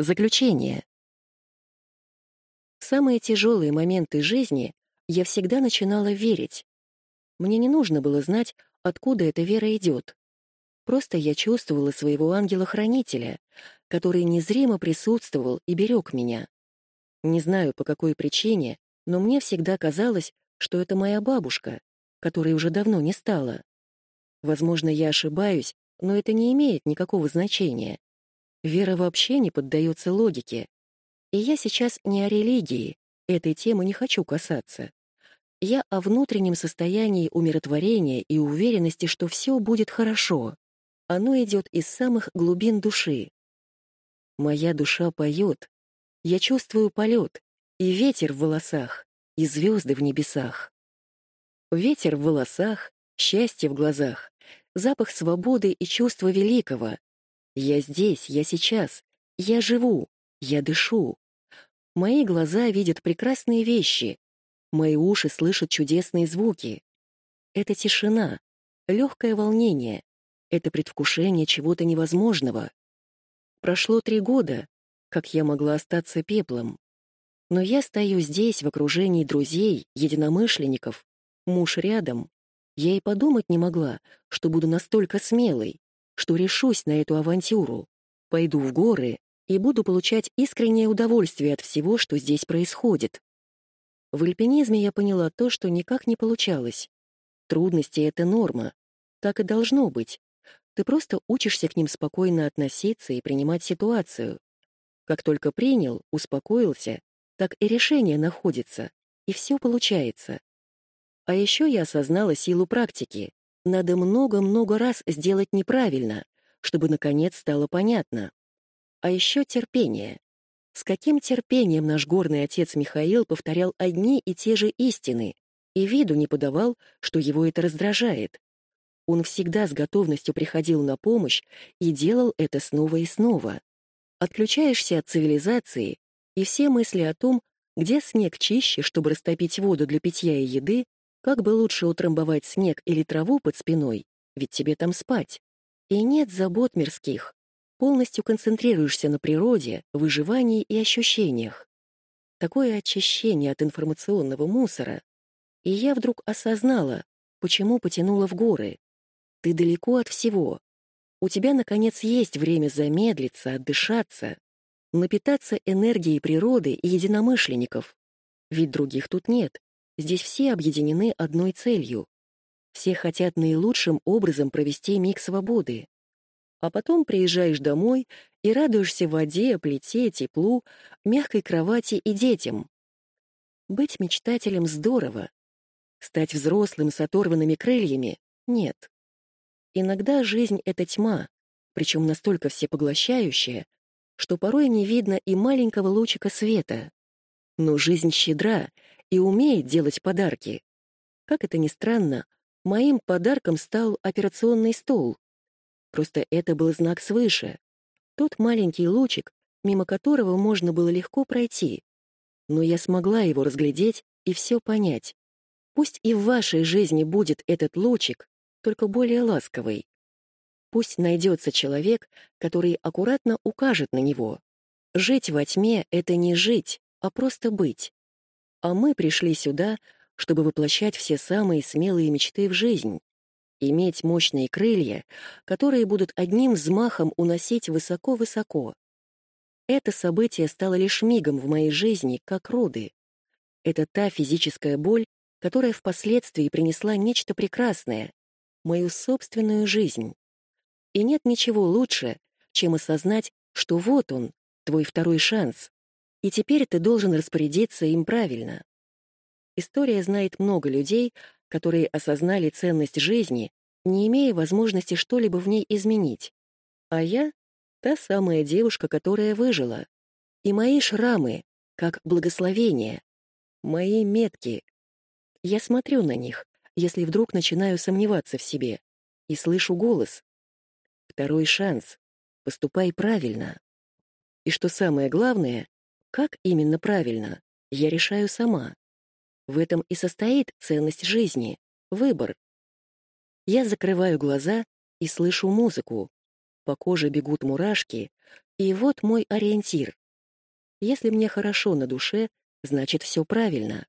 Заключение. В самые тяжелые моменты жизни я всегда начинала верить. Мне не нужно было знать, откуда эта вера идет. Просто я чувствовала своего ангела-хранителя, который незримо присутствовал и берег меня. Не знаю, по какой причине, но мне всегда казалось, что это моя бабушка, которой уже давно не стало. Возможно, я ошибаюсь, но это не имеет никакого значения. Вера вообще не поддается логике. И я сейчас не о религии, этой темы не хочу касаться. Я о внутреннем состоянии умиротворения и уверенности, что все будет хорошо. Оно идет из самых глубин души. Моя душа поет. Я чувствую полет, и ветер в волосах, и звезды в небесах. Ветер в волосах, счастье в глазах, запах свободы и чувства великого, я здесь, я сейчас, я живу, я дышу. Мои глаза видят прекрасные вещи, мои уши слышат чудесные звуки. Это тишина, легкое волнение, это предвкушение чего-то невозможного. Прошло три года, как я могла остаться пеплом. Но я стою здесь, в окружении друзей, единомышленников, муж рядом. Я и подумать не могла, что буду настолько смелой что решусь на эту авантюру, пойду в горы и буду получать искреннее удовольствие от всего, что здесь происходит. В альпинизме я поняла то, что никак не получалось. Трудности — это норма. Так и должно быть. Ты просто учишься к ним спокойно относиться и принимать ситуацию. Как только принял, успокоился, так и решение находится, и все получается. А еще я осознала силу практики. Надо много-много раз сделать неправильно, чтобы, наконец, стало понятно. А еще терпение. С каким терпением наш горный отец Михаил повторял одни и те же истины, и виду не подавал, что его это раздражает. Он всегда с готовностью приходил на помощь и делал это снова и снова. Отключаешься от цивилизации, и все мысли о том, где снег чище, чтобы растопить воду для питья и еды, как бы лучше утрамбовать снег или траву под спиной, ведь тебе там спать. И нет забот мирских. Полностью концентрируешься на природе, выживании и ощущениях. Такое очищение от информационного мусора. И я вдруг осознала, почему потянула в горы. Ты далеко от всего. У тебя, наконец, есть время замедлиться, отдышаться, напитаться энергией природы и единомышленников. Ведь других тут нет. Здесь все объединены одной целью. Все хотят наилучшим образом провести миг свободы. А потом приезжаешь домой и радуешься воде, плите, теплу, мягкой кровати и детям. Быть мечтателем здорово. Стать взрослым с оторванными крыльями — нет. Иногда жизнь — это тьма, причем настолько всепоглощающая, что порой не видно и маленького лучика света. Но жизнь щедра и умеет делать подарки. Как это ни странно, моим подарком стал операционный стол. Просто это был знак свыше. Тот маленький лучик, мимо которого можно было легко пройти. Но я смогла его разглядеть и все понять. Пусть и в вашей жизни будет этот лучик, только более ласковый. Пусть найдется человек, который аккуратно укажет на него. Жить во тьме — это не жить, а просто быть. А мы пришли сюда, чтобы воплощать все самые смелые мечты в жизнь, иметь мощные крылья, которые будут одним взмахом уносить высоко-высоко. Это событие стало лишь мигом в моей жизни, как роды. Это та физическая боль, которая впоследствии принесла нечто прекрасное, мою собственную жизнь. И нет ничего лучше, чем осознать, что вот он, твой второй шанс, и теперь ты должен распорядиться им правильно. История знает много людей, которые осознали ценность жизни, не имея возможности что-либо в ней изменить. А я — та самая девушка, которая выжила. И мои шрамы, как благословение, мои метки. Я смотрю на них, если вдруг начинаю сомневаться в себе, и слышу голос. Второй шанс. Поступай правильно. И что самое главное, как именно правильно, я решаю сама. В этом и состоит ценность жизни, выбор. Я закрываю глаза и слышу музыку. По коже бегут мурашки, И вот мой ориентир. Если мне хорошо на душе, значит, все правильно.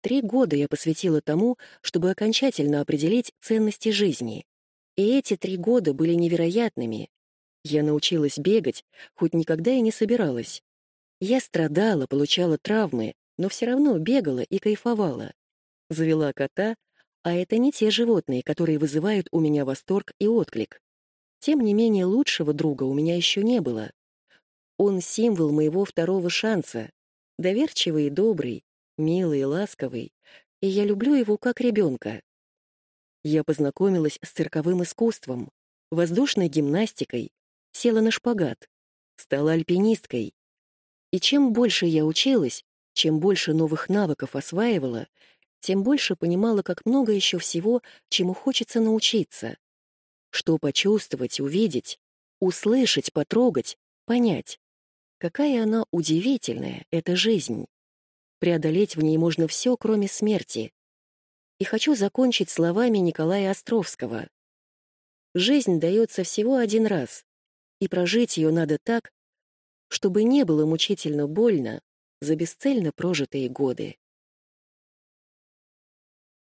Три года я посвятила тому, чтобы окончательно определить ценности жизни. И эти три года были невероятными. Я научилась бегать, хоть никогда и не собиралась. Я страдала, получала травмы, но все равно бегала и кайфовала. Завела кота, а это не те животные, которые вызывают у меня восторг и отклик. Тем не менее, лучшего друга у меня еще не было. Он символ моего второго шанса, доверчивый и добрый, милый и ласковый, и я люблю его как ребенка. Я познакомилась с цирковым искусством, воздушной гимнастикой, села на шпагат, стала альпинисткой. И чем больше я училась, чем больше новых навыков осваивала, тем больше понимала, как много еще всего, чему хочется научиться. Что почувствовать, увидеть, услышать, потрогать, понять. Какая она удивительная, эта жизнь. Преодолеть в ней можно все, кроме смерти. И хочу закончить словами Николая Островского. Жизнь дается всего один раз, и прожить ее надо так, чтобы не было мучительно больно за бесцельно прожитые годы.